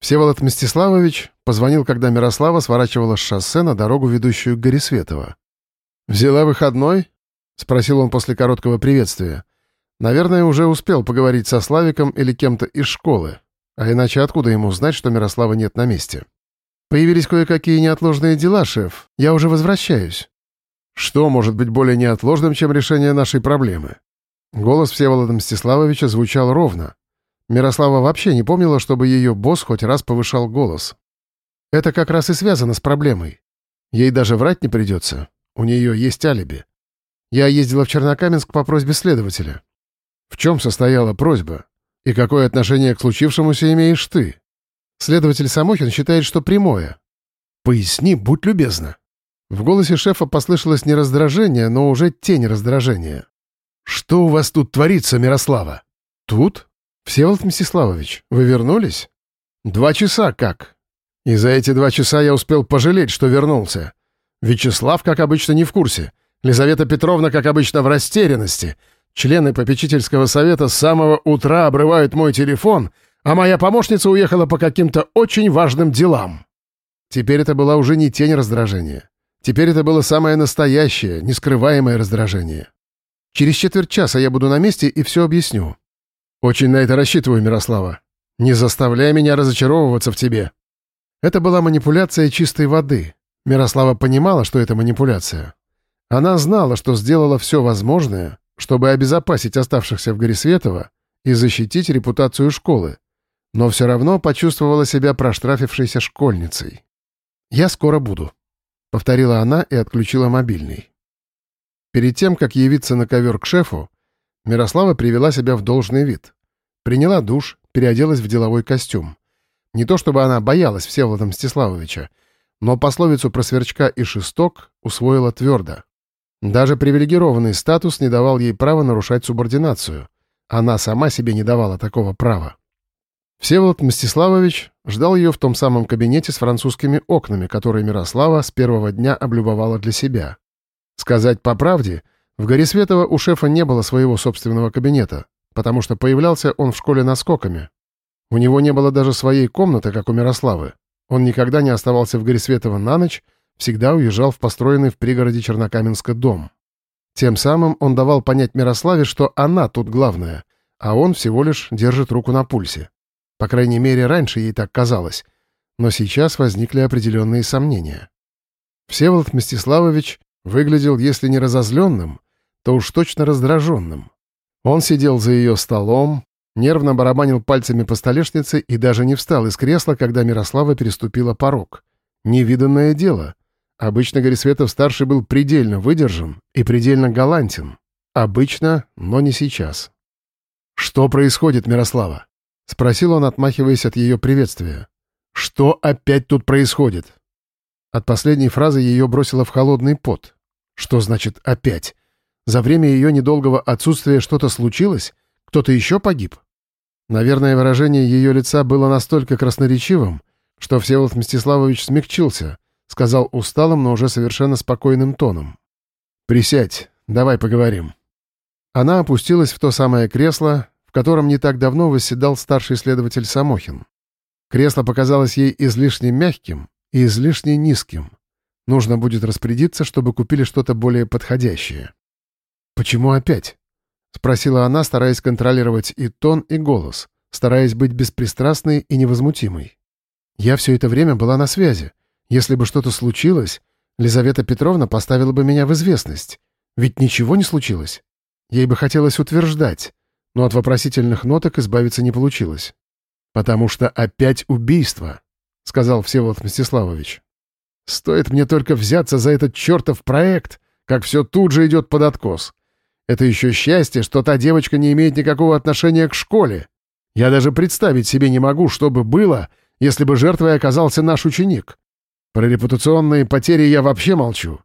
Всеволод Мстиславович позвонил, когда Мирослава сворачивала с шоссе на дорогу, ведущую к Горисветово. «Взяла выходной?» — спросил он после короткого приветствия. Наверное, уже успел поговорить со Славиком или кем-то из школы. А иначе откуда ему знать, что Мирослава нет на месте? «Появились кое-какие неотложные дела, шеф. Я уже возвращаюсь». «Что может быть более неотложным, чем решение нашей проблемы?» Голос Всеволода Мстиславовича звучал ровно, Мирослава вообще не помнила, чтобы ее босс хоть раз повышал голос. Это как раз и связано с проблемой. Ей даже врать не придется. У нее есть алиби. Я ездила в Чернокаменск по просьбе следователя. В чем состояла просьба? И какое отношение к случившемуся имеешь ты? Следователь Самохин считает, что прямое. Поясни, будь любезна. В голосе шефа послышалось не раздражение, но уже тень раздражения. «Что у вас тут творится, Мирослава?» «Тут?» «Всеволод Мстиславович, вы вернулись?» «Два часа как?» «И за эти два часа я успел пожалеть, что вернулся. Вячеслав, как обычно, не в курсе. Лизавета Петровна, как обычно, в растерянности. Члены попечительского совета с самого утра обрывают мой телефон, а моя помощница уехала по каким-то очень важным делам». Теперь это была уже не тень раздражения. Теперь это было самое настоящее, нескрываемое раздражение. Через четверть часа я буду на месте и все объясню. «Очень на это рассчитываю, Мирослава. Не заставляй меня разочаровываться в тебе». Это была манипуляция чистой воды. Мирослава понимала, что это манипуляция. Она знала, что сделала все возможное, чтобы обезопасить оставшихся в Горисветово и защитить репутацию школы, но все равно почувствовала себя проштрафившейся школьницей. «Я скоро буду», — повторила она и отключила мобильный. Перед тем, как явиться на ковер к шефу, Мирослава привела себя в должный вид. Приняла душ, переоделась в деловой костюм. Не то чтобы она боялась Всеволода Мстиславовича, но пословицу про сверчка и шесток усвоила твердо. Даже привилегированный статус не давал ей права нарушать субординацию. Она сама себе не давала такого права. Всеволод Мстиславович ждал ее в том самом кабинете с французскими окнами, которые Мирослава с первого дня облюбовала для себя. Сказать по правде — в Горисветово у шефа не было своего собственного кабинета, потому что появлялся он в школе наскоками. У него не было даже своей комнаты, как у Мирославы. Он никогда не оставался в Горисветово на ночь, всегда уезжал в построенный в пригороде Чернокаменска дом. Тем самым он давал понять Мирославе, что она тут главная, а он всего лишь держит руку на пульсе. По крайней мере, раньше ей так казалось. Но сейчас возникли определенные сомнения. Всеволод Мстиславович выглядел, если не разозленным, то уж точно раздраженным. Он сидел за ее столом, нервно барабанил пальцами по столешнице и даже не встал из кресла, когда Мирослава переступила порог. Невиданное дело. Обычно Горисветов-старший был предельно выдержан и предельно галантен. Обычно, но не сейчас. «Что происходит, Мирослава?» — спросил он, отмахиваясь от ее приветствия. «Что опять тут происходит?» От последней фразы ее бросило в холодный пот. «Что значит «опять»?» За время ее недолгого отсутствия что-то случилось? Кто-то еще погиб? Наверное, выражение ее лица было настолько красноречивым, что Всеволод Мстиславович смягчился, сказал усталым, но уже совершенно спокойным тоном. «Присядь, давай поговорим». Она опустилась в то самое кресло, в котором не так давно восседал старший следователь Самохин. Кресло показалось ей излишне мягким и излишне низким. Нужно будет распорядиться, чтобы купили что-то более подходящее. «Почему опять?» — спросила она, стараясь контролировать и тон, и голос, стараясь быть беспристрастной и невозмутимой. «Я все это время была на связи. Если бы что-то случилось, Лизавета Петровна поставила бы меня в известность. Ведь ничего не случилось. Ей бы хотелось утверждать, но от вопросительных ноток избавиться не получилось. «Потому что опять убийство», — сказал Всеволод Мстиславович. «Стоит мне только взяться за этот чертов проект, как все тут же идет под откос. Это еще счастье, что та девочка не имеет никакого отношения к школе. Я даже представить себе не могу, что бы было, если бы жертвой оказался наш ученик. Про репутационные потери я вообще молчу.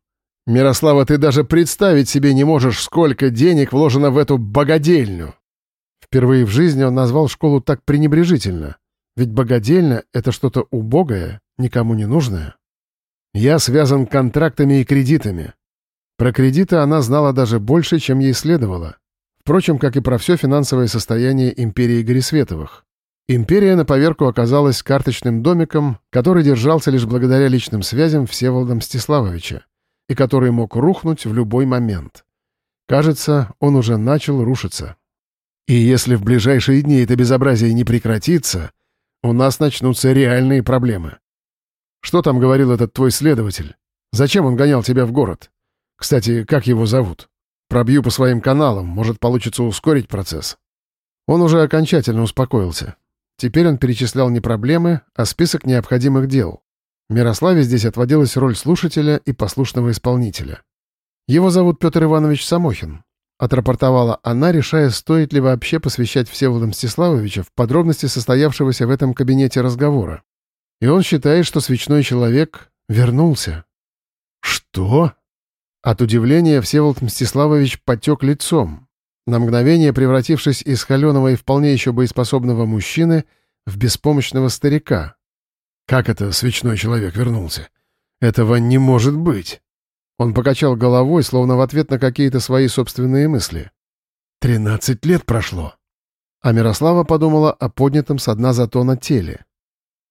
Мирослава, ты даже представить себе не можешь, сколько денег вложено в эту богадельню. Впервые в жизни он назвал школу так пренебрежительно. Ведь богадельня — это что-то убогое, никому не нужное. Я связан контрактами и кредитами. Про кредиты она знала даже больше, чем ей следовало. Впрочем, как и про все финансовое состояние империи Горисветовых. Империя на поверку оказалась карточным домиком, который держался лишь благодаря личным связям Всеволода Мстиславовича и который мог рухнуть в любой момент. Кажется, он уже начал рушиться. И если в ближайшие дни это безобразие не прекратится, у нас начнутся реальные проблемы. Что там говорил этот твой следователь? Зачем он гонял тебя в город? Кстати, как его зовут? Пробью по своим каналам, может, получится ускорить процесс. Он уже окончательно успокоился. Теперь он перечислял не проблемы, а список необходимых дел. Мирославе здесь отводилась роль слушателя и послушного исполнителя. «Его зовут Петр Иванович Самохин», — отрапортовала она, решая, стоит ли вообще посвящать Всеволода Мстиславовича в подробности состоявшегося в этом кабинете разговора. И он считает, что свечной человек вернулся. «Что?» От удивления Всеволод Мстиславович потек лицом, на мгновение превратившись из холеного и вполне еще боеспособного мужчины в беспомощного старика. «Как это свечной человек вернулся? Этого не может быть!» Он покачал головой, словно в ответ на какие-то свои собственные мысли. «Тринадцать лет прошло!» А Мирослава подумала о поднятом со дна затона теле.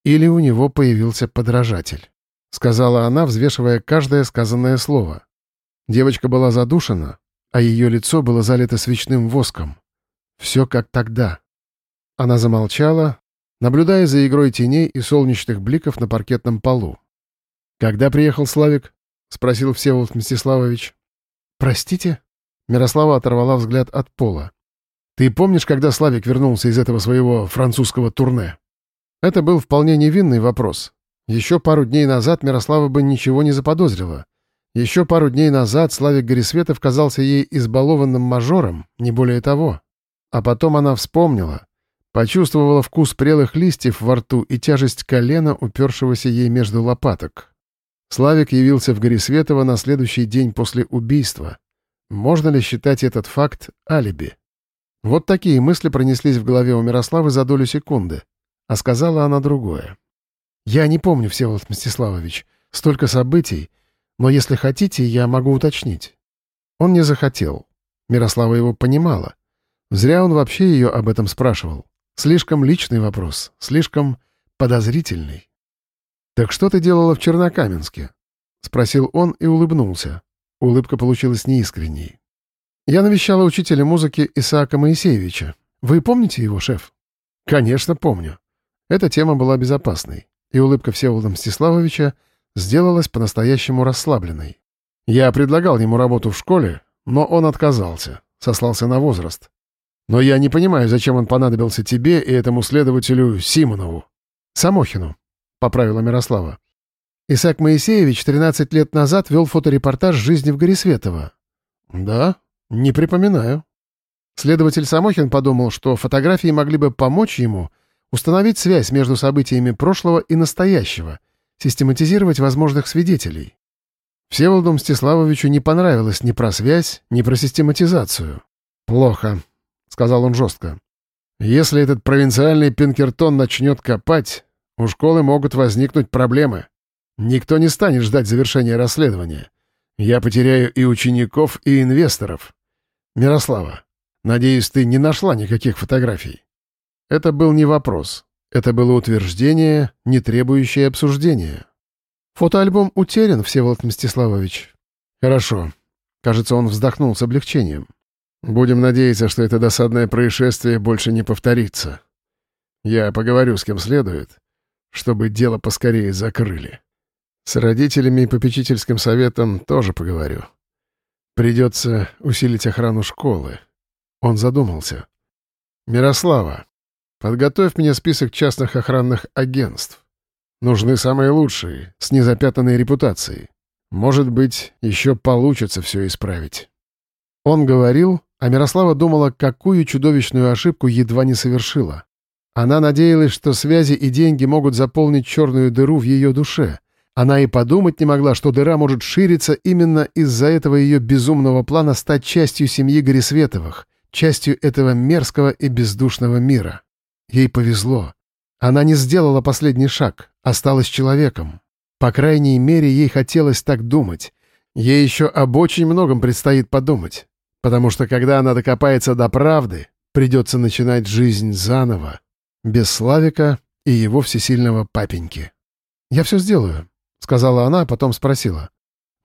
Или у него появился подражатель. Сказала она, взвешивая каждое сказанное слово. Девочка была задушена, а ее лицо было залито свечным воском. Все как тогда. Она замолчала, наблюдая за игрой теней и солнечных бликов на паркетном полу. «Когда приехал Славик?» — спросил Всеволод Мстиславович. «Простите?» — Мирослава оторвала взгляд от пола. «Ты помнишь, когда Славик вернулся из этого своего французского турне?» Это был вполне невинный вопрос. Еще пару дней назад Мирослава бы ничего не заподозрила. Еще пару дней назад Славик Горисветов казался ей избалованным мажором, не более того. А потом она вспомнила, почувствовала вкус прелых листьев во рту и тяжесть колена, упершегося ей между лопаток. Славик явился в Горисветово на следующий день после убийства. Можно ли считать этот факт алиби? Вот такие мысли пронеслись в голове у Мирославы за долю секунды. А сказала она другое. «Я не помню, Всеволод Мстиславович. Столько событий — но если хотите, я могу уточнить». Он не захотел. Мирослава его понимала. Зря он вообще ее об этом спрашивал. Слишком личный вопрос, слишком подозрительный. «Так что ты делала в Чернокаменске?» — спросил он и улыбнулся. Улыбка получилась неискренней. «Я навещала учителя музыки Исаака Моисеевича. Вы помните его, шеф?» «Конечно, помню». Эта тема была безопасной, и улыбка Всеволода Мстиславовича — сделалась по-настоящему расслабленной. Я предлагал ему работу в школе, но он отказался, сослался на возраст. Но я не понимаю, зачем он понадобился тебе и этому следователю Симонову. Самохину, — поправила Мирослава. Исаак Моисеевич 13 лет назад вел фоторепортаж жизни в Горисветово. Да, не припоминаю. Следователь Самохин подумал, что фотографии могли бы помочь ему установить связь между событиями прошлого и настоящего — систематизировать возможных свидетелей. Всеволоду Мстиславовичу не понравилось ни про связь, ни про систематизацию. «Плохо», — сказал он жестко. «Если этот провинциальный Пинкертон начнет копать, у школы могут возникнуть проблемы. Никто не станет ждать завершения расследования. Я потеряю и учеников, и инвесторов. Мирослава, надеюсь, ты не нашла никаких фотографий?» Это был не вопрос. Это было утверждение, не требующее обсуждения. «Фотоальбом утерян, Всеволод Мстиславович». «Хорошо». Кажется, он вздохнул с облегчением. «Будем надеяться, что это досадное происшествие больше не повторится. Я поговорю с кем следует, чтобы дело поскорее закрыли. С родителями и попечительским советом тоже поговорю. Придется усилить охрану школы». Он задумался. «Мирослава, Подготовь мне список частных охранных агентств. Нужны самые лучшие, с незапятанной репутацией. Может быть, еще получится все исправить». Он говорил, а Мирослава думала, какую чудовищную ошибку едва не совершила. Она надеялась, что связи и деньги могут заполнить черную дыру в ее душе. Она и подумать не могла, что дыра может шириться именно из-за этого ее безумного плана стать частью семьи Горисветовых, частью этого мерзкого и бездушного мира. Ей повезло. Она не сделала последний шаг, осталась человеком. По крайней мере, ей хотелось так думать. Ей еще об очень многом предстоит подумать. Потому что когда она докопается до правды, придется начинать жизнь заново. Без Славика и его всесильного папеньки. «Я все сделаю», — сказала она, а потом спросила.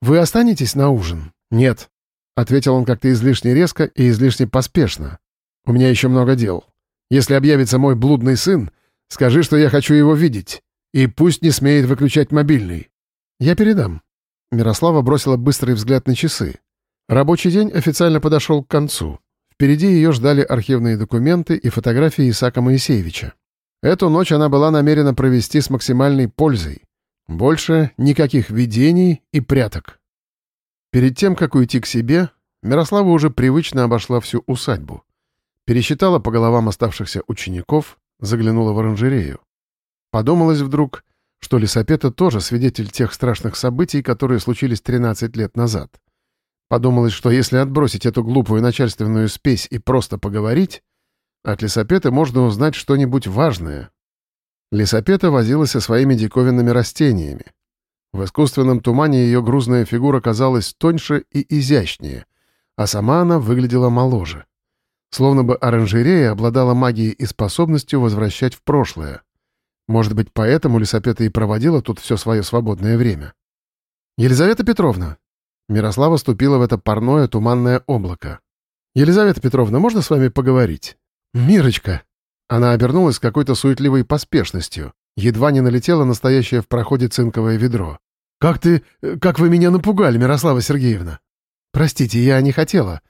«Вы останетесь на ужин?» «Нет», — ответил он как-то излишне резко и излишне поспешно. «У меня еще много дел. Если объявится мой блудный сын, скажи, что я хочу его видеть, и пусть не смеет выключать мобильный. Я передам». Мирослава бросила быстрый взгляд на часы. Рабочий день официально подошел к концу. Впереди ее ждали архивные документы и фотографии Исаака Моисеевича. Эту ночь она была намерена провести с максимальной пользой. Больше никаких видений и пряток. Перед тем, как уйти к себе, Мирослава уже привычно обошла всю усадьбу. Пересчитала по головам оставшихся учеников, заглянула в оранжерею. Подумалось вдруг, что Лисапета тоже свидетель тех страшных событий, которые случились 13 лет назад. Подумалось, что если отбросить эту глупую начальственную спесь и просто поговорить, от Лисапеты можно узнать что-нибудь важное. Лисапета возилась со своими диковинными растениями. В искусственном тумане ее грузная фигура казалась тоньше и изящнее, а сама она выглядела моложе. Словно бы оранжерея обладала магией и способностью возвращать в прошлое. Может быть, поэтому Лисапета и проводила тут все свое свободное время. «Елизавета Петровна!» Мирослава ступила в это парное туманное облако. «Елизавета Петровна, можно с вами поговорить?» «Мирочка!» Она обернулась с какой-то суетливой поспешностью. Едва не налетела настоящее в проходе цинковое ведро. «Как ты... как вы меня напугали, Мирослава Сергеевна!» «Простите, я не хотела.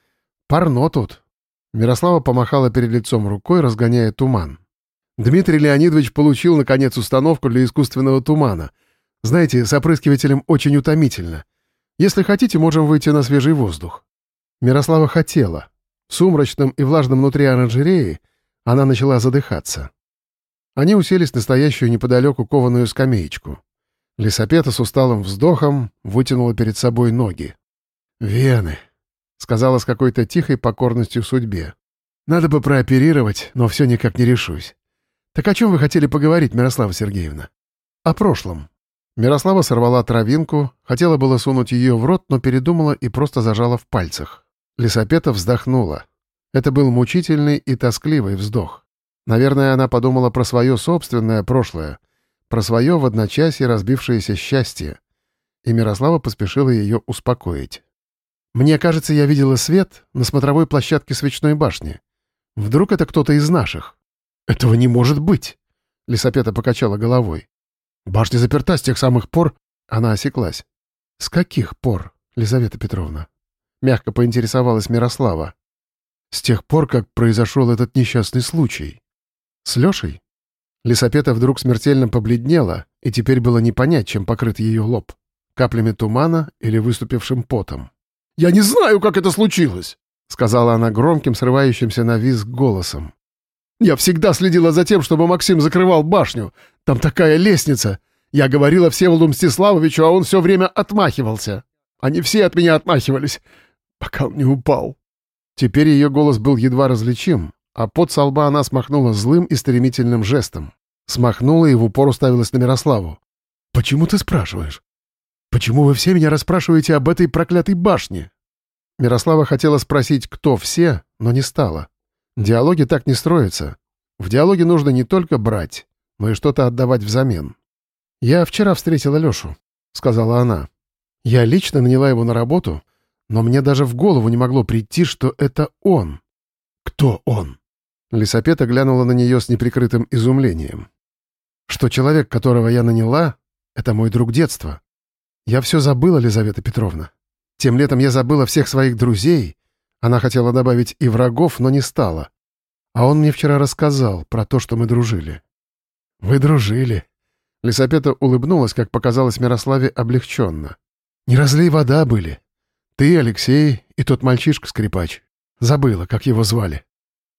Парно тут». Мирослава помахала перед лицом рукой, разгоняя туман. Дмитрий Леонидович получил, наконец, установку для искусственного тумана. Знаете, с опрыскивателем очень утомительно. Если хотите, можем выйти на свежий воздух. Мирослава хотела. В сумрачном и влажном внутри оранжереи она начала задыхаться. Они уселись на стоящую неподалеку кованую скамеечку. Лисапета с усталым вздохом вытянула перед собой ноги. «Вены», — сказала с какой-то тихой покорностью судьбе. «Надо бы прооперировать, но все никак не решусь. Так о чем вы хотели поговорить, Мирослава Сергеевна?» «О прошлом». Мирослава сорвала травинку, хотела было сунуть ее в рот, но передумала и просто зажала в пальцах. Лисапета вздохнула. Это был мучительный и тоскливый вздох. Наверное, она подумала про свое собственное прошлое, про свое в одночасье разбившееся счастье. И Мирослава поспешила ее успокоить. «Мне кажется, я видела свет на смотровой площадке свечной башни. Вдруг это кто-то из наших?» «Этого не может быть!» — Лисапета покачала головой. «Башня заперта с тех самых пор...» Она осеклась. «С каких пор, Лизавета Петровна?» Мягко поинтересовалась Мирослава. «С тех пор, как произошел этот несчастный случай. С Лешей?» Лисапета вдруг смертельно побледнела, и теперь было не понять, чем покрыт ее лоб. Каплями тумана или выступившим потом. «Я не знаю, как это случилось!» — сказала она громким, срывающимся на визг голосом. «Я всегда следила за тем, чтобы Максим закрывал башню. Там такая лестница. Я говорила Всеволоду Мстиславовичу, а он все время отмахивался. Они все от меня отмахивались, пока он не упал». Теперь ее голос был едва различим, а под со она смахнула злым и стремительным жестом. Смахнула и в упор уставилась на Мирославу. «Почему ты спрашиваешь? Почему вы все меня расспрашиваете об этой проклятой башне?» Мирослава хотела спросить, кто все, но не стала. Диалоги так не строятся. В диалоге нужно не только брать, но и что-то отдавать взамен. «Я вчера встретила Лешу», — сказала она. «Я лично наняла его на работу, но мне даже в голову не могло прийти, что это он». «Кто он?» Лисапета глянула на нее с неприкрытым изумлением. «Что человек, которого я наняла, — это мой друг детства. Я все забыла, Лизавета Петровна. Тем летом я забыла всех своих друзей. Она хотела добавить и врагов, но не стала. А он мне вчера рассказал про то, что мы дружили». «Вы дружили». Лисапета улыбнулась, как показалось Мирославе, облегченно. «Не разлей вода были. Ты, Алексей, и тот мальчишка-скрипач. Забыла, как его звали.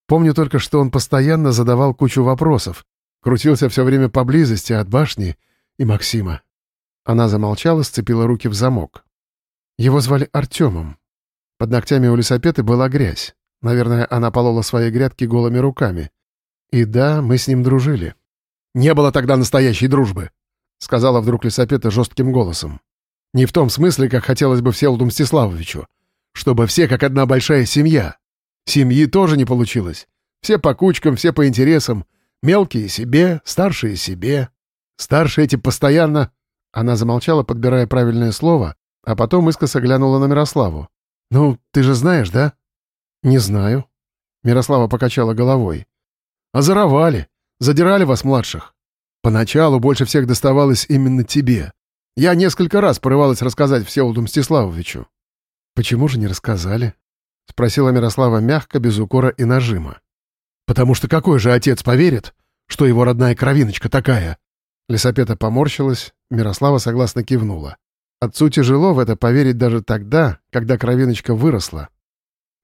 Помню только, что он постоянно задавал кучу вопросов, крутился все время поблизости от башни и Максима. Она замолчала, сцепила руки в замок. Его звали Артемом. Под ногтями у лесопеты была грязь. Наверное, она полола свои грядки голыми руками. И да, мы с ним дружили. «Не было тогда настоящей дружбы», — сказала вдруг лесопета жестким голосом. «Не в том смысле, как хотелось бы Всеволоду Мстиславовичу. Чтобы все как одна большая семья. Семьи тоже не получилось. Все по кучкам, все по интересам. Мелкие себе, старшие себе. Старшие эти постоянно...» Она замолчала, подбирая правильное слово, а потом искоса глянула на Мирославу. «Ну, ты же знаешь, да?» «Не знаю». Мирослава покачала головой. «Озоровали. Задирали вас, младших. Поначалу больше всех доставалось именно тебе. Я несколько раз порывалась рассказать Всеволоду Мстиславовичу». «Почему же не рассказали?» — спросила Мирослава мягко, без укора и нажима. «Потому что какой же отец поверит, что его родная кровиночка такая?» Лисапета поморщилась, Мирослава согласно кивнула. Отцу тяжело в это поверить даже тогда, когда кровиночка выросла.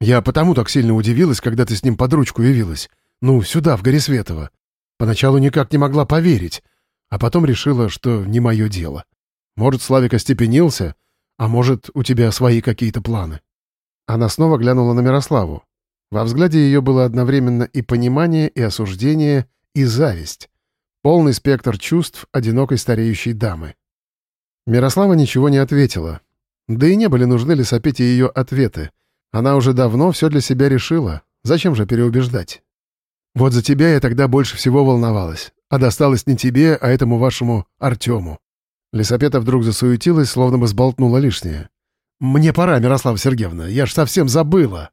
«Я потому так сильно удивилась, когда ты с ним под ручку явилась. Ну, сюда, в Горисветово. Поначалу никак не могла поверить, а потом решила, что не мое дело. Может, Славик остепенился, а может, у тебя свои какие-то планы». Она снова глянула на Мирославу. Во взгляде ее было одновременно и понимание, и осуждение, и зависть. Полный спектр чувств одинокой стареющей дамы. Мирослава ничего не ответила. Да и не были нужны лесопете ее ответы. Она уже давно все для себя решила. Зачем же переубеждать? Вот за тебя я тогда больше всего волновалась. А досталось не тебе, а этому вашему Артему. Лисапета вдруг засуетилась, словно бы сболтнула лишнее. «Мне пора, Мирослава Сергеевна, я ж совсем забыла!»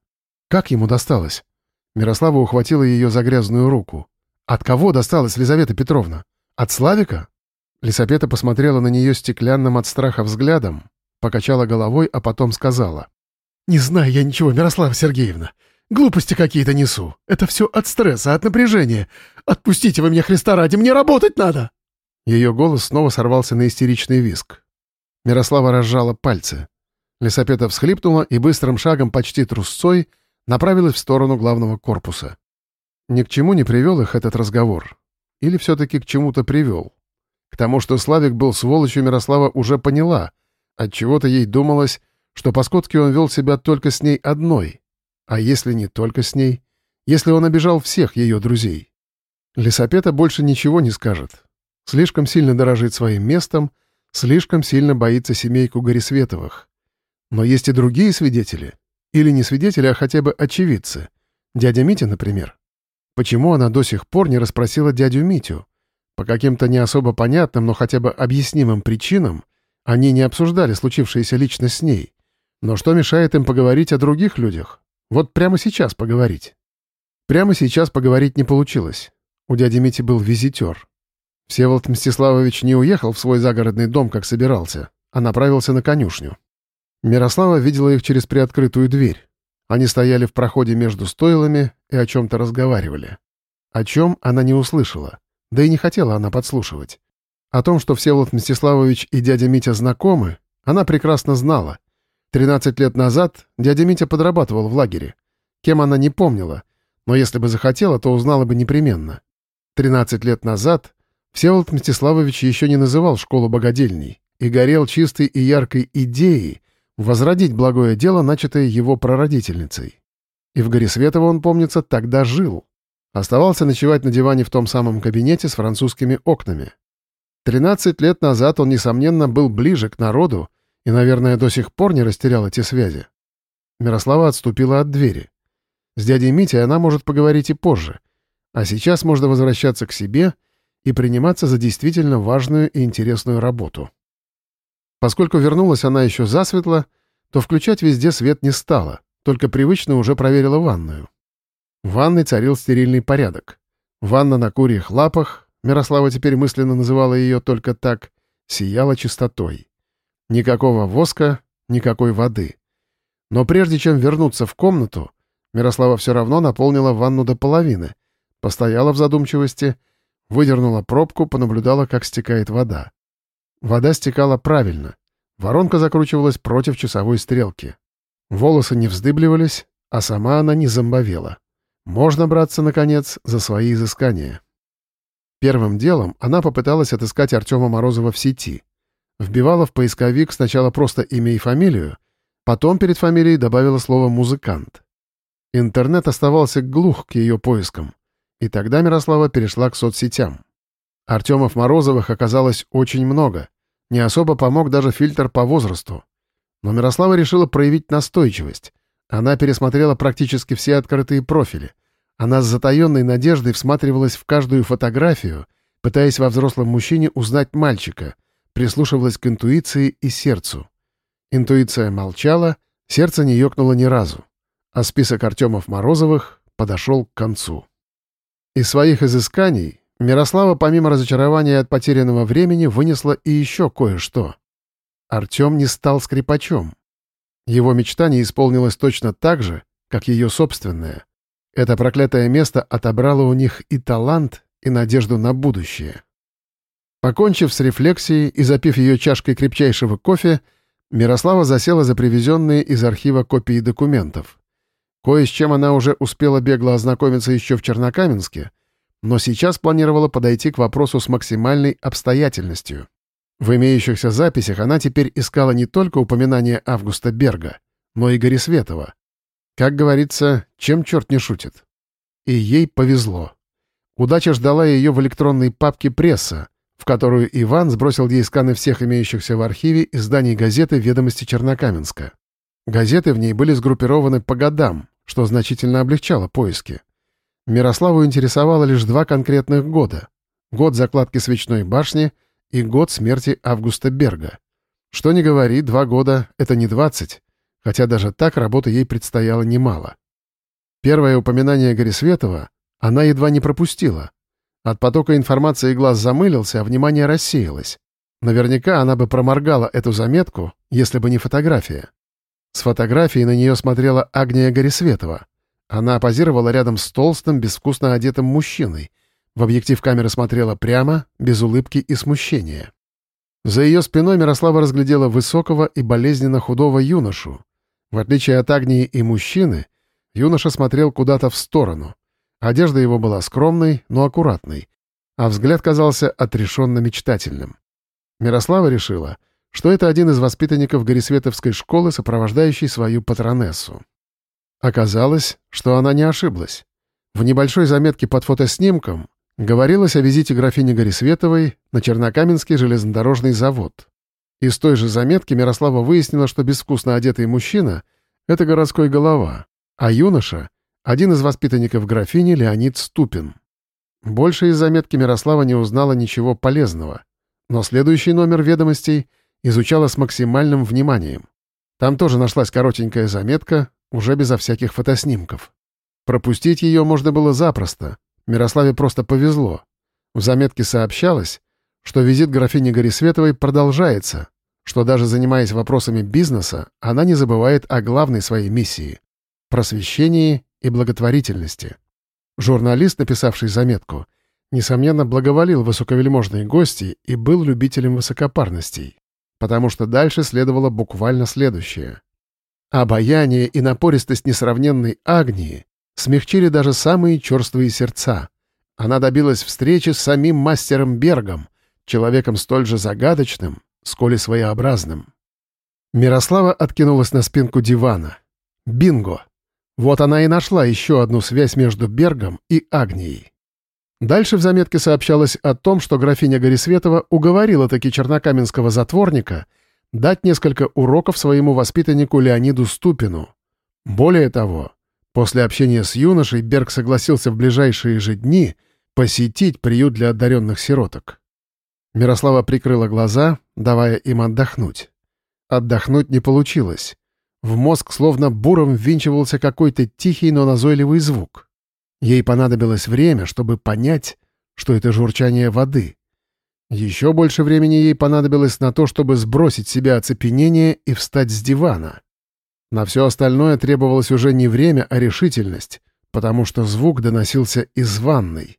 Как ему досталось? Мирослава ухватила ее за грязную руку. От кого досталась Лизавета Петровна? От Славика? Лисапета посмотрела на нее стеклянным от страха взглядом, покачала головой, а потом сказала. «Не знаю я ничего, Мирослава Сергеевна. Глупости какие-то несу. Это все от стресса, от напряжения. Отпустите вы меня, Христа ради, мне работать надо!» Ее голос снова сорвался на истеричный виск. Мирослава разжала пальцы. Лисапета всхлипнула и быстрым шагом, почти трусцой, направилась в сторону главного корпуса. Ни к чему не привел их этот разговор. Или все-таки к чему-то привел. К тому, что Славик был сволочью, Мирослава уже поняла. Отчего-то ей думалось, что по-скотски он вел себя только с ней одной. А если не только с ней? Если он обижал всех ее друзей? Лисапета больше ничего не скажет. Слишком сильно дорожит своим местом, слишком сильно боится семейку Горисветовых. Но есть и другие свидетели. Или не свидетели, а хотя бы очевидцы. Дядя Митя, например. Почему она до сих пор не расспросила дядю Митю? По каким-то не особо понятным, но хотя бы объяснимым причинам они не обсуждали случившееся лично с ней. Но что мешает им поговорить о других людях? Вот прямо сейчас поговорить. Прямо сейчас поговорить не получилось. У дяди Мити был визитер. Всеволод Мстиславович не уехал в свой загородный дом, как собирался, а направился на конюшню. Мирослава видела их через приоткрытую дверь. Они стояли в проходе между стойлами и о чем-то разговаривали. О чем она не услышала, да и не хотела она подслушивать. О том, что Всеволод Мстиславович и дядя Митя знакомы, она прекрасно знала, 13 лет назад дядя Митя подрабатывал в лагере. Кем она не помнила, но если бы захотела, то узнала бы непременно. 13 лет назад Всеволод Мстиславович еще не называл школу богадельней и горел чистой и яркой идеей возродить благое дело, начатое его прародительницей. И в Горисветово он, помнится, тогда жил. Оставался ночевать на диване в том самом кабинете с французскими окнами. 13 лет назад он, несомненно, был ближе к народу, и, наверное, до сих пор не растерял эти связи. Мирослава отступила от двери. С дядей Митей она может поговорить и позже. А сейчас можно возвращаться к себе и приниматься за действительно важную и интересную работу. Поскольку вернулась она еще засветло, то включать везде свет не стала, только привычно уже проверила ванную. В ванной царил стерильный порядок. Ванна на курьих лапах, Мирослава теперь мысленно называла ее только так, сияла чистотой. Никакого воска, никакой воды. Но прежде чем вернуться в комнату, Мирослава все равно наполнила ванну до половины, постояла в задумчивости, выдернула пробку, понаблюдала, как стекает вода. Вода стекала правильно. Воронка закручивалась против часовой стрелки. Волосы не вздыбливались, а сама она не зомбовела. Можно браться, наконец, за свои изыскания. Первым делом она попыталась отыскать Артема Морозова в сети — Вбивала в поисковик сначала просто имя и фамилию, потом перед фамилией добавила слово «музыкант». Интернет оставался глух к ее поискам, и тогда Мирослава перешла к соцсетям. Артемов Морозовых оказалось очень много, не особо помог даже фильтр по возрасту. Но Мирослава решила проявить настойчивость. Она пересмотрела практически все открытые профили, Она с затаенной надеждой всматривалась в каждую фотографию, пытаясь во взрослом мужчине узнать мальчика, прислушивалась к интуиции и сердцу. Интуиция молчала, сердце не ёкнуло ни разу, а список Артемов-Морозовых подошел к концу. Из своих изысканий Мирослава, помимо разочарования от потерянного времени, вынесла и еще кое-что. Артем не стал скрипачом. Его мечта не исполнилась точно так же, как ее собственная. Это проклятое место отобрало у них и талант, и надежду на будущее. Покончив с рефлексией и запив ее чашкой крепчайшего кофе, Мирослава засела за привезенные из архива копии документов. Кое с чем она уже успела бегло ознакомиться еще в Чернокаменске, но сейчас планировала подойти к вопросу с максимальной обстоятельностью. В имеющихся записях она теперь искала не только упоминание Августа Берга, но и Горисветова. Как говорится, чем черт не шутит. И ей повезло. Удача ждала ее в электронной папке «Пресса», в которую Иван сбросил ей сканы всех имеющихся в архиве изданий газеты «Ведомости Чернокаменска». Газеты в ней были сгруппированы по годам, что значительно облегчало поиски. Мирославу интересовало лишь два конкретных года. Год закладки свечной башни и год смерти Августа Берга. Что ни говори, два года — это не двадцать, хотя даже так работы ей предстояло немало. Первое упоминание Горисветова она едва не пропустила. От потока информации глаз замылился, а внимание рассеялось. Наверняка она бы проморгала эту заметку, если бы не фотография. С фотографией на нее смотрела Агния Горисветова. Она позировала рядом с толстым, безвкусно одетым мужчиной. В объектив камеры смотрела прямо, без улыбки и смущения. За ее спиной Мирослава разглядела высокого и болезненно худого юношу. В отличие от Агнии и мужчины, юноша смотрел куда-то в сторону. Одежда его была скромной, но аккуратной, а взгляд казался отрешенно мечтательным. Мирослава решила — что это один из воспитанников Горисветовской школы, сопровождающий свою патронессу. Оказалось, что она не ошиблась. В небольшой заметке под фотоснимком говорилось о визите графини Горисветовой на Чернокаменский железнодорожный завод. Из той же заметки Мирослава выяснила, что безвкусно одетый мужчина — это городской голова, а юноша — один из воспитанников графини Леонид Ступин. Больше из заметки Мирослава не узнала ничего полезного. Но следующий номер ведомостей — изучала с максимальным вниманием. Там тоже нашлась коротенькая заметка, уже безо всяких фотоснимков. Пропустить ее можно было запросто. Мирославе просто повезло. В заметке сообщалось, что визит графини Горисветовой продолжается, что даже занимаясь вопросами бизнеса, она не забывает о главной своей миссии — просвещении и благотворительности. Журналист, написавший заметку, несомненно, благоволил высоковельможной гости и был любителем высокопарностей потому что дальше следовало буквально следующее. Обаяние и напористость несравненной Агнии смягчили даже самые черствые сердца. Она добилась встречи с самим мастером Бергом, человеком столь же загадочным, сколь и своеобразным. Мирослава откинулась на спинку дивана. Бинго! Вот она и нашла еще одну связь между Бергом и Агнией. Дальше в заметке сообщалось о том, что графиня Горисветова уговорила таки чернокаменского затворника дать несколько уроков своему воспитаннику Леониду Ступину. Более того, после общения с юношей Берг согласился в ближайшие же дни посетить приют для одаренных сироток. Мирослава прикрыла глаза, давая им отдохнуть. Отдохнуть не получилось. В мозг словно буром ввинчивался какой-то тихий, но назойливый звук. Ей понадобилось время, чтобы понять, что это журчание воды. Еще больше времени ей понадобилось на то, чтобы сбросить себя оцепенение и встать с дивана. На все остальное требовалось уже не время, а решительность, потому что звук доносился из ванной.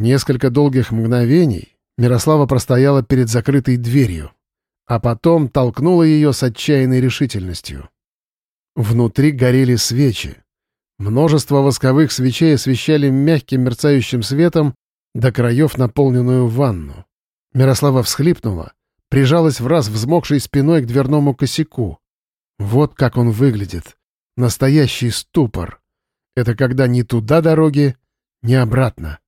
Несколько долгих мгновений Мирослава простояла перед закрытой дверью, а потом толкнула ее с отчаянной решительностью. Внутри горели свечи. Множество восковых свечей освещали мягким мерцающим светом до краев наполненную ванну. Мирослава всхлипнула, прижалась в раз взмокшей спиной к дверному косяку. Вот как он выглядит. Настоящий ступор. Это когда ни туда дороги, ни обратно.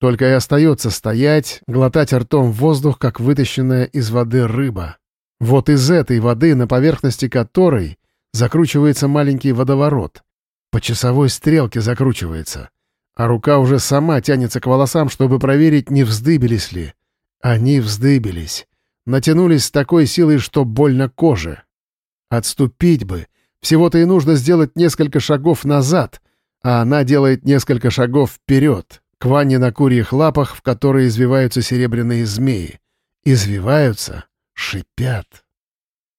Только и остается стоять, глотать ртом воздух, как вытащенная из воды рыба. Вот из этой воды, на поверхности которой закручивается маленький водоворот — по часовой стрелке закручивается. а рука уже сама тянется к волосам, чтобы проверить, не вздыбились ли. Они вздыбились. Натянулись с такой силой, что больно коже. Отступить бы. Всего-то и нужно сделать несколько шагов назад, а она делает несколько шагов вперед, к ванне на курьих лапах, в которые извиваются серебряные змеи. Извиваются, шипят.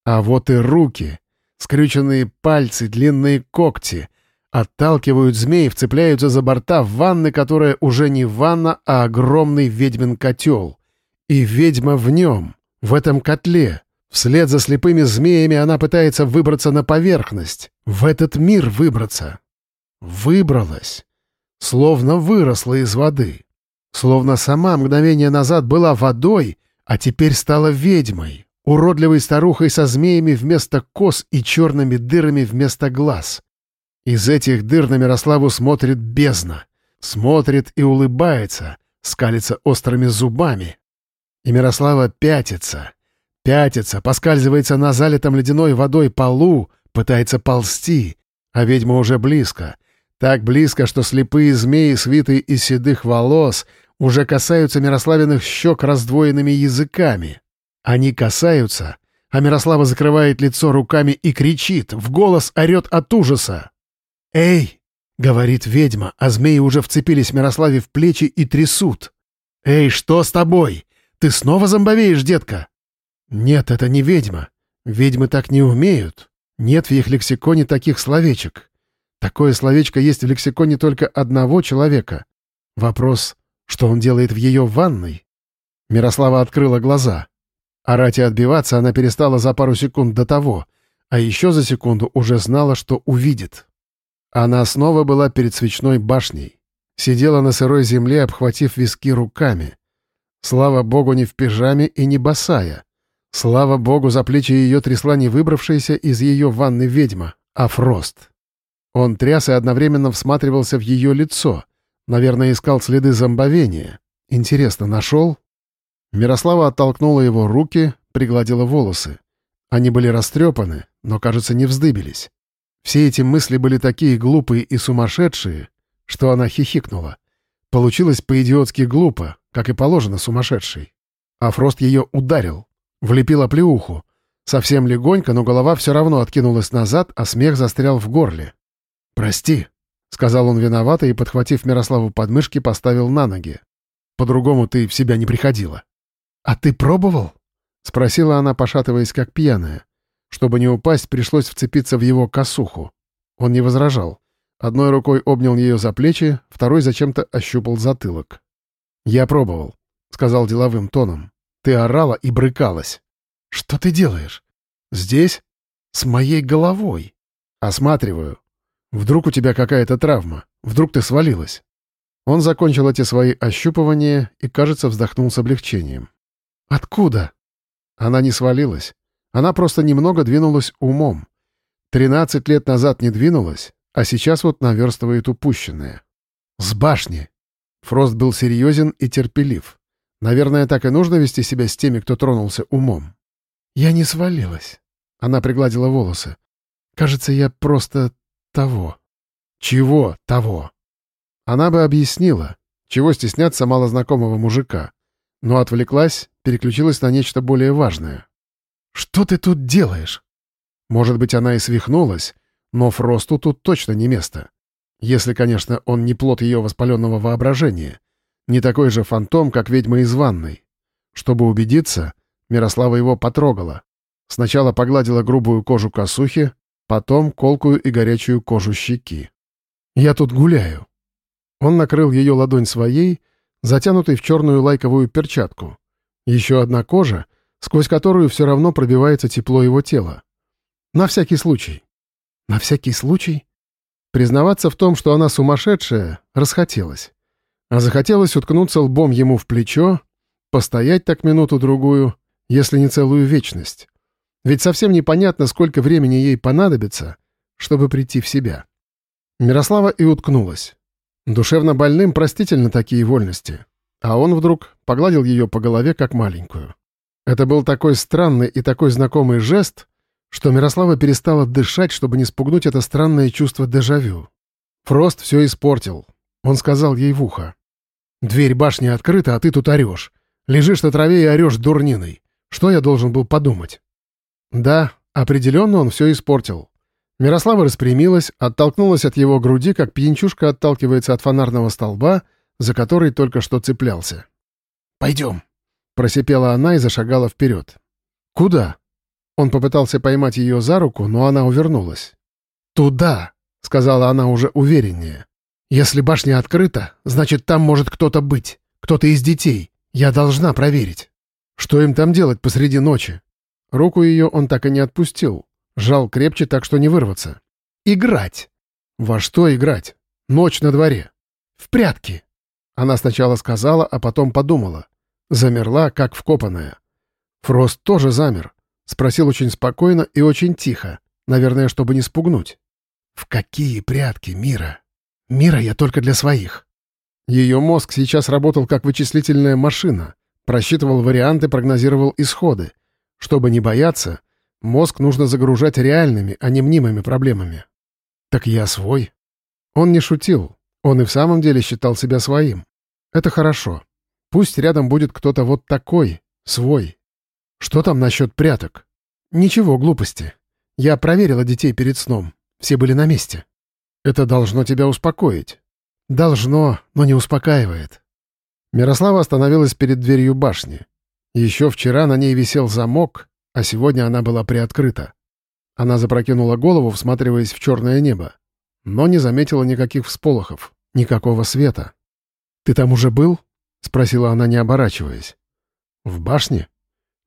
А вот и руки, скрюченные пальцы, длинные когти — Отталкивают змей, вцепляются за борта в ванны, которая уже не ванна, а огромный ведьмин котел. И ведьма в нем, в этом котле. Вслед за слепыми змеями она пытается выбраться на поверхность, в этот мир выбраться. Выбралась. Словно выросла из воды. Словно сама мгновение назад была водой, а теперь стала ведьмой, уродливой старухой со змеями вместо кос и черными дырами вместо глаз. Из этих дыр на Мирославу смотрит бездна. Смотрит и улыбается, скалится острыми зубами. И Мирослава пятится. Пятится, поскальзывается на залитом ледяной водой полу, пытается ползти, а ведьма уже близко. Так близко, что слепые змеи, свитые из седых волос, уже касаются Мирославиных щек раздвоенными языками. Они касаются, а Мирослава закрывает лицо руками и кричит, в голос орет от ужаса. «Эй!» — говорит ведьма, а змеи уже вцепились Мирославе в плечи и трясут. «Эй, что с тобой? Ты снова зомбовеешь, детка?» «Нет, это не ведьма. Ведьмы так не умеют. Нет в их лексиконе таких словечек. Такое словечко есть в лексиконе только одного человека. Вопрос, что он делает в ее ванной?» Мирослава открыла глаза. Орать и отбиваться она перестала за пару секунд до того, а еще за секунду уже знала, что увидит. Она снова была перед свечной башней. Сидела на сырой земле, обхватив виски руками. Слава богу, не в пижаме и не босая. Слава богу, за плечи ее трясла не выбравшаяся из ее ванны ведьма, а Фрост. Он тряс и одновременно всматривался в ее лицо. Наверное, искал следы зомбовения. Интересно, нашел? Мирослава оттолкнула его руки, пригладила волосы. Они были растрепаны, но, кажется, не вздыбились. Все эти мысли были такие глупые и сумасшедшие, что она хихикнула. Получилось по-идиотски глупо, как и положено сумасшедшей. А Фрост ее ударил, влепил оплеуху. Совсем легонько, но голова все равно откинулась назад, а смех застрял в горле. «Прости», — сказал он виновато и, подхватив Мирославу подмышки, поставил на ноги. «По-другому ты в себя не приходила». «А ты пробовал?» — спросила она, пошатываясь как пьяная. Чтобы не упасть, пришлось вцепиться в его косуху. Он не возражал. Одной рукой обнял ее за плечи, второй зачем-то ощупал затылок. «Я пробовал», — сказал деловым тоном. «Ты орала и брыкалась». «Что ты делаешь?» «Здесь? С моей головой?» «Осматриваю. Вдруг у тебя какая-то травма? Вдруг ты свалилась?» Он закончил эти свои ощупывания и, кажется, вздохнул с облегчением. «Откуда?» Она не свалилась. Она просто немного двинулась умом. Тринадцать лет назад не двинулась, а сейчас вот наверстывает упущенное. С башни. Фрост был серьезен и терпелив. Наверное, так и нужно вести себя с теми, кто тронулся умом. «Я не свалилась». Она пригладила волосы. «Кажется, я просто того». «Чего того?» Она бы объяснила, чего стесняться малознакомого мужика, но отвлеклась, переключилась на нечто более важное. «Что ты тут делаешь?» Может быть, она и свихнулась, но Фросту тут точно не место. Если, конечно, он не плод ее воспаленного воображения. Не такой же фантом, как ведьма из ванной. Чтобы убедиться, Мирослава его потрогала. Сначала погладила грубую кожу косухи, потом колкую и горячую кожу щеки. «Я тут гуляю». Он накрыл ее ладонь своей, затянутой в черную лайковую перчатку. Еще одна кожа — сквозь которую все равно пробивается тепло его тела. На всякий случай. На всякий случай? Признаваться в том, что она сумасшедшая, расхотелось. А захотелось уткнуться лбом ему в плечо, постоять так минуту-другую, если не целую вечность. Ведь совсем непонятно, сколько времени ей понадобится, чтобы прийти в себя. Мирослава и уткнулась. Душевно больным простительно такие вольности. А он вдруг погладил ее по голове, как маленькую. Это был такой странный и такой знакомый жест, что Мирослава перестала дышать, чтобы не спугнуть это странное чувство дежавю. Фрост все испортил. Он сказал ей в ухо. «Дверь башни открыта, а ты тут орешь. Лежишь на траве и орешь дурниной. Что я должен был подумать?» Да, определенно он все испортил. Мирослава распрямилась, оттолкнулась от его груди, как пьянчушка отталкивается от фонарного столба, за который только что цеплялся. «Пойдем», — просипела она и зашагала вперед. «Куда?» Он попытался поймать ее за руку, но она увернулась. «Туда», — сказала она уже увереннее. «Если башня открыта, значит, там может кто-то быть, кто-то из детей. Я должна проверить. Что им там делать посреди ночи?» Руку ее он так и не отпустил. Жал крепче, так что не вырваться. «Играть!» «Во что играть? Ночь на дворе. В прятки!» Она сначала сказала, а потом подумала. Замерла, как вкопанная. Фрост тоже замер. Спросил очень спокойно и очень тихо. Наверное, чтобы не спугнуть. «В какие прятки, Мира? Мира я только для своих». Ее мозг сейчас работал как вычислительная машина. Просчитывал варианты, прогнозировал исходы. Чтобы не бояться, мозг нужно загружать реальными, а не мнимыми проблемами. Так я свой. Он не шутил. Он и в самом деле считал себя своим. Это хорошо. Пусть рядом будет кто-то вот такой, свой. Что там насчет пряток? Ничего, глупости. Я проверила детей перед сном. Все были на месте. Это должно тебя успокоить. Должно, но не успокаивает. Мирослава остановилась перед дверью башни. Еще вчера на ней висел замок, а сегодня она была приоткрыта. Она запрокинула голову, всматриваясь в черное небо, но не заметила никаких всполохов, никакого света. «Ты там уже был?» — спросила она, не оборачиваясь. «В башне?»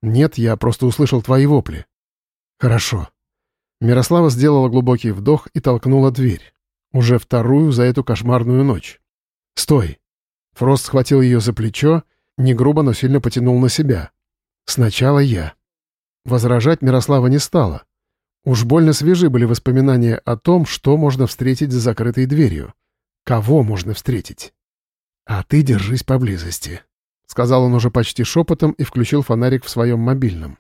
«Нет, я просто услышал твои вопли». «Хорошо». Мирослава сделала глубокий вдох и толкнула дверь. Уже вторую за эту кошмарную ночь. «Стой!» Фрост схватил ее за плечо не грубо, но сильно потянул на себя. Сначала я. Возражать Мирослава не стала. Уж больно свежи были воспоминания о том, что можно встретить за закрытой дверью. Кого можно встретить? «А ты держись поблизости», — сказал он уже почти шепотом и включил фонарик в своем мобильном.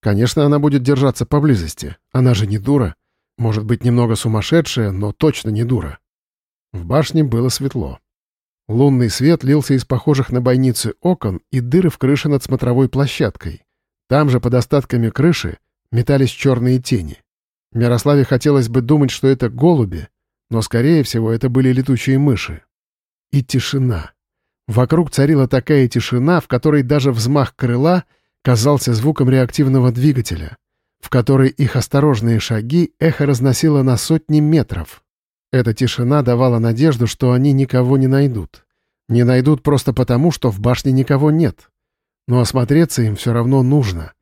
«Конечно, она будет держаться поблизости. Она же не дура. Может быть, немного сумасшедшая, но точно не дура». В башне было светло. Лунный свет лился из похожих на бойницы окон и дыры в крыше над смотровой площадкой. Там же, под остатками крыши, метались черные тени. Мирославе хотелось бы думать, что это голуби, но, скорее всего, это были летучие мыши. И тишина. Вокруг царила такая тишина, в которой даже взмах крыла казался звуком реактивного двигателя, в которой их осторожные шаги эхо разносило на сотни метров. Эта тишина давала надежду, что они никого не найдут. Не найдут просто потому, что в башне никого нет. Но осмотреться им все равно нужно.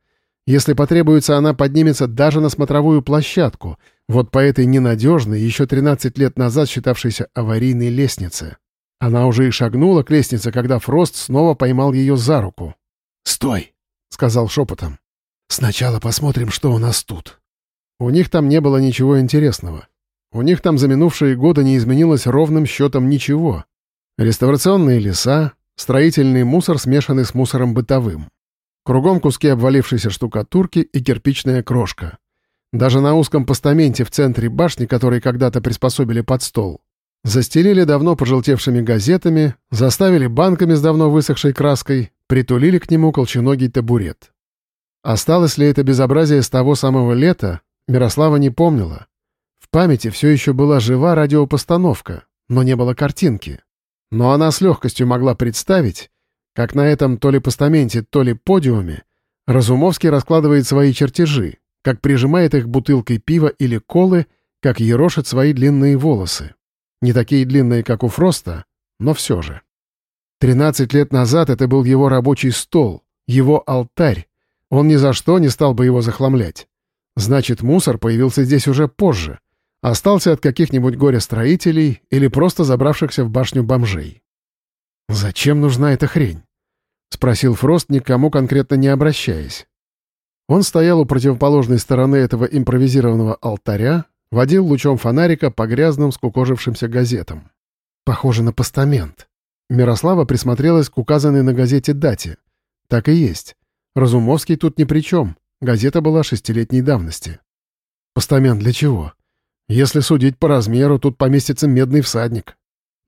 Если потребуется, она поднимется даже на смотровую площадку, вот по этой ненадежной, еще 13 лет назад считавшейся аварийной лестнице. Она уже и шагнула к лестнице, когда Фрост снова поймал ее за руку. «Стой!» — сказал шепотом. «Сначала посмотрим, что у нас тут». У них там не было ничего интересного. У них там за минувшие годы не изменилось ровным счетом ничего. Реставрационные леса, строительный мусор, смешанный с мусором бытовым. Кругом куски обвалившейся штукатурки и кирпичная крошка. Даже на узком постаменте в центре башни, который когда-то приспособили под стол, застелили давно пожелтевшими газетами, заставили банками с давно высохшей краской, притулили к нему колченогий табурет. Осталось ли это безобразие с того самого лета, Мирослава не помнила памяти все еще была жива радиопостановка, но не было картинки. Но она с легкостью могла представить, как на этом то ли постаменте, то ли подиуме Разумовский раскладывает свои чертежи, как прижимает их бутылкой пива или колы, как ерошит свои длинные волосы. Не такие длинные, как у Фроста, но все же. Тринадцать лет назад это был его рабочий стол, его алтарь. Он ни за что не стал бы его захламлять. Значит, мусор появился здесь уже позже, Остался от каких-нибудь горе-строителей или просто забравшихся в башню бомжей. «Зачем нужна эта хрень?» — спросил Фрост, никому конкретно не обращаясь. Он стоял у противоположной стороны этого импровизированного алтаря, водил лучом фонарика по грязным скукожившимся газетам. Похоже на постамент. Мирослава присмотрелась к указанной на газете дате. Так и есть. Разумовский тут ни при чем. Газета была шестилетней давности. Постамент для чего? Если судить по размеру, тут поместится медный всадник.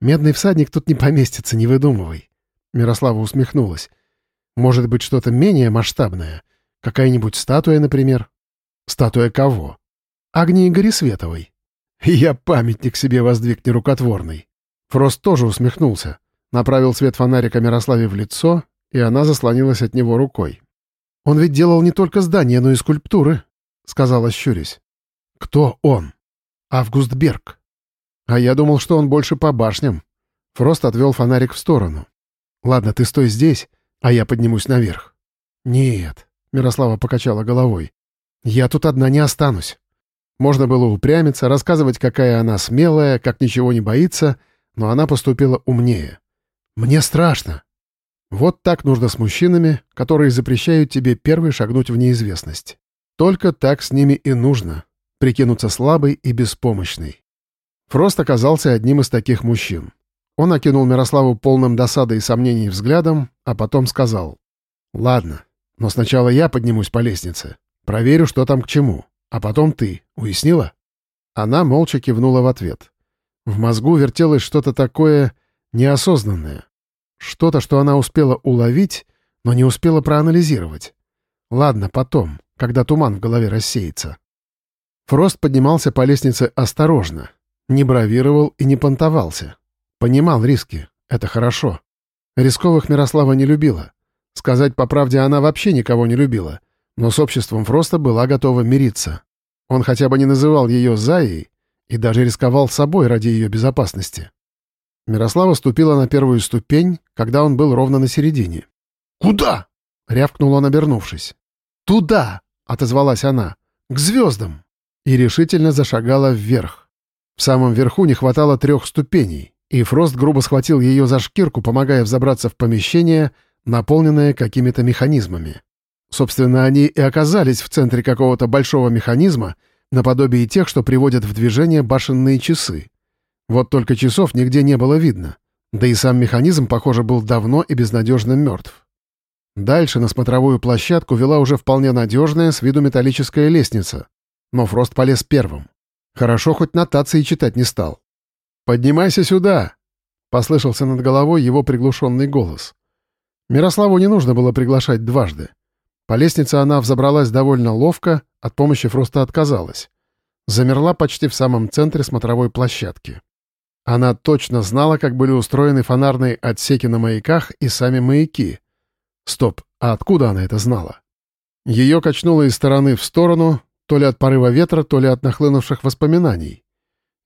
Медный всадник тут не поместится, не выдумывай. Мирослава усмехнулась. Может быть, что-то менее масштабное? Какая-нибудь статуя, например? Статуя кого? Агнии Горисветовой. Я памятник себе воздвиг нерукотворный. Фрост тоже усмехнулся. Направил свет фонарика Мирославе в лицо, и она заслонилась от него рукой. «Он ведь делал не только здания, но и скульптуры», — сказала щурясь. «Кто он?» «Август Берг». «А я думал, что он больше по башням». Фрост отвел фонарик в сторону. «Ладно, ты стой здесь, а я поднимусь наверх». «Нет», — Мирослава покачала головой. «Я тут одна не останусь». Можно было упрямиться, рассказывать, какая она смелая, как ничего не боится, но она поступила умнее. «Мне страшно». Вот так нужно с мужчинами, которые запрещают тебе первый шагнуть в неизвестность. Только так с ними и нужно. Прикинуться слабой и беспомощной. Фрост оказался одним из таких мужчин. Он окинул Мирославу полным досады и сомнений взглядом, а потом сказал. «Ладно, но сначала я поднимусь по лестнице. Проверю, что там к чему. А потом ты. Уяснила?» Она молча кивнула в ответ. В мозгу вертелось что-то такое неосознанное. Что-то, что она успела уловить, но не успела проанализировать. Ладно, потом, когда туман в голове рассеется. Фрост поднимался по лестнице осторожно, не бравировал и не понтовался. Понимал риски, это хорошо. Рисковых Мирослава не любила. Сказать по правде, она вообще никого не любила, но с обществом Фроста была готова мириться. Он хотя бы не называл ее Заей и даже рисковал собой ради ее безопасности. Мирослава ступила на первую ступень, когда он был ровно на середине. «Куда?» — рявкнул он, обернувшись. «Туда!» — отозвалась она. «К звездам!» И решительно зашагала вверх. В самом верху не хватало трех ступеней, и Фрост грубо схватил ее за шкирку, помогая взобраться в помещение, наполненное какими-то механизмами. Собственно, они и оказались в центре какого-то большого механизма, наподобие тех, что приводят в движение башенные часы. Вот только часов нигде не было видно. Да и сам механизм, похоже, был давно и безнадежно мертв. Дальше на смотровую площадку вела уже вполне надежная с виду металлическая лестница. Но Фрост полез первым. Хорошо, хоть нотации читать не стал. «Поднимайся сюда!» — послышался над головой его приглушенный голос. Мирославу не нужно было приглашать дважды. По лестнице она взобралась довольно ловко, от помощи Фроста отказалась. Замерла почти в самом центре смотровой площадки. Она точно знала, как были устроены фонарные отсеки на маяках и сами маяки. Стоп, а откуда она это знала? Ее качнуло из стороны в сторону, то ли от порыва ветра, то ли от нахлынувших воспоминаний.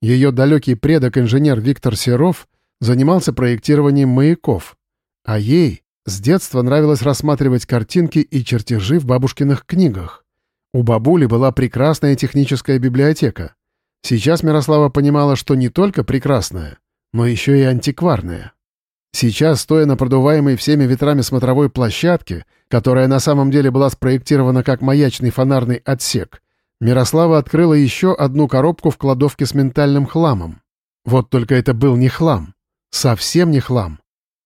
Ее далекий предок-инженер Виктор Серов занимался проектированием маяков, а ей с детства нравилось рассматривать картинки и чертежи в бабушкиных книгах. У бабули была прекрасная техническая библиотека. Сейчас Мирослава понимала, что не только прекрасная, но еще и антикварная. Сейчас, стоя на продуваемой всеми ветрами смотровой площадке, которая на самом деле была спроектирована как маячный фонарный отсек, Мирослава открыла еще одну коробку в кладовке с ментальным хламом. Вот только это был не хлам. Совсем не хлам.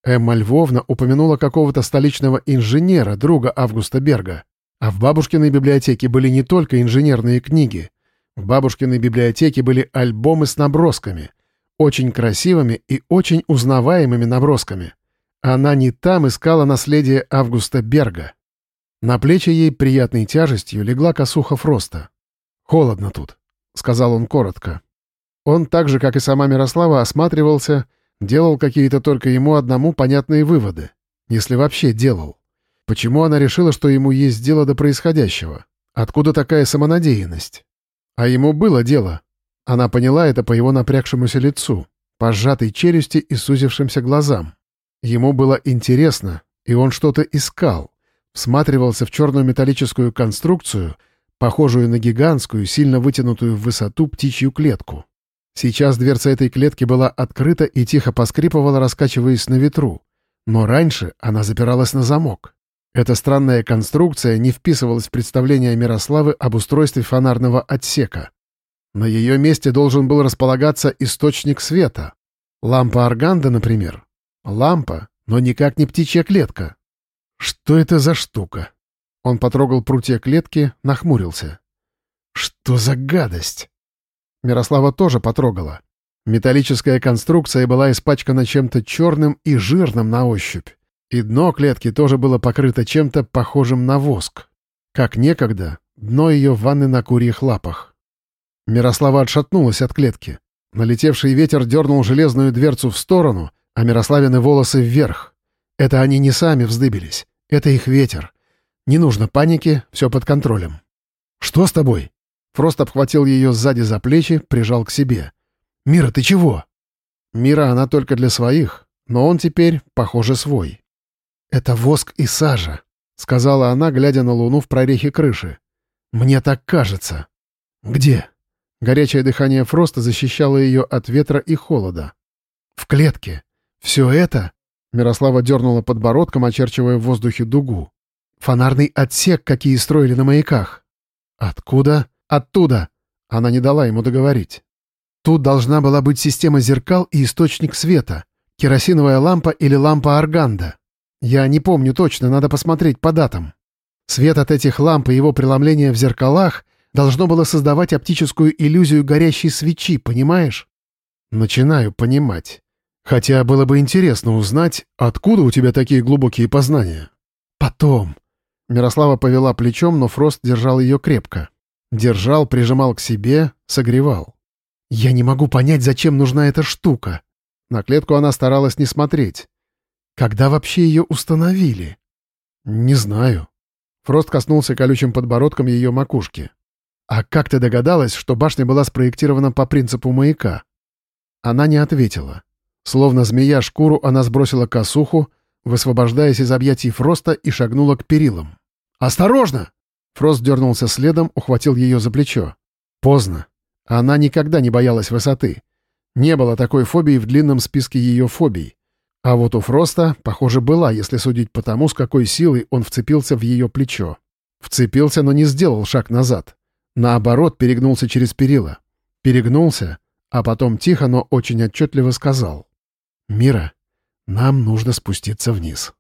Эмма Львовна упомянула какого-то столичного инженера, друга Августа Берга. А в бабушкиной библиотеке были не только инженерные книги. В бабушкиной библиотеке были альбомы с набросками. Очень красивыми и очень узнаваемыми набросками. Она не там искала наследие Августа Берга. На плечи ей приятной тяжестью легла косуха Фроста. «Холодно тут», — сказал он коротко. Он так же, как и сама Мирослава, осматривался, делал какие-то только ему одному понятные выводы. Если вообще делал. Почему она решила, что ему есть дело до происходящего? Откуда такая самонадеянность? А ему было дело. Она поняла это по его напрягшемуся лицу, по сжатой челюсти и сузившимся глазам. Ему было интересно, и он что-то искал, всматривался в черную металлическую конструкцию, похожую на гигантскую, сильно вытянутую в высоту птичью клетку. Сейчас дверца этой клетки была открыта и тихо поскрипывала, раскачиваясь на ветру. Но раньше она запиралась на замок. Эта странная конструкция не вписывалась в представление Мирославы об устройстве фонарного отсека. На ее месте должен был располагаться источник света. Лампа Арганда, например. Лампа, но никак не птичья клетка. Что это за штука? Он потрогал прутья клетки, нахмурился. Что за гадость? Мирослава тоже потрогала. Металлическая конструкция была испачкана чем-то черным и жирным на ощупь. И дно клетки тоже было покрыто чем-то похожим на воск. Как некогда, дно ее ванны на курьих лапах. Мирослава отшатнулась от клетки. Налетевший ветер дернул железную дверцу в сторону, а Мирославины волосы вверх. Это они не сами вздыбились. Это их ветер. Не нужно паники, все под контролем. «Что с тобой?» Фрост обхватил ее сзади за плечи, прижал к себе. «Мира, ты чего?» Мира она только для своих, но он теперь, похоже, свой. «Это воск и сажа», — сказала она, глядя на луну в прорехе крыши. «Мне так кажется». «Где?» Горячее дыхание Фроста защищало ее от ветра и холода. «В клетке. Все это...» Мирослава дернула подбородком, очерчивая в воздухе дугу. «Фонарный отсек, какие строили на маяках». «Откуда?» «Оттуда!» Она не дала ему договорить. «Тут должна была быть система зеркал и источник света. Керосиновая лампа или лампа арганда. Я не помню точно, надо посмотреть по датам. Свет от этих ламп и его преломление в зеркалах должно было создавать оптическую иллюзию горящей свечи, понимаешь? Начинаю понимать. Хотя было бы интересно узнать, откуда у тебя такие глубокие познания. Потом. Мирослава повела плечом, но Фрост держал ее крепко. Держал, прижимал к себе, согревал. Я не могу понять, зачем нужна эта штука. На клетку она старалась не смотреть. Когда вообще ее установили? Не знаю. Фрост коснулся колючим подбородком ее макушки. «А как ты догадалась, что башня была спроектирована по принципу маяка?» Она не ответила. Словно змея шкуру, она сбросила косуху, высвобождаясь из объятий Фроста и шагнула к перилам. «Осторожно!» Фрост дернулся следом, ухватил ее за плечо. Поздно. Она никогда не боялась высоты. Не было такой фобии в длинном списке ее фобий. А вот у Фроста, похоже, была, если судить по тому, с какой силой он вцепился в ее плечо. Вцепился, но не сделал шаг назад. Наоборот, перегнулся через перила. Перегнулся, а потом тихо, но очень отчетливо сказал. «Мира, нам нужно спуститься вниз».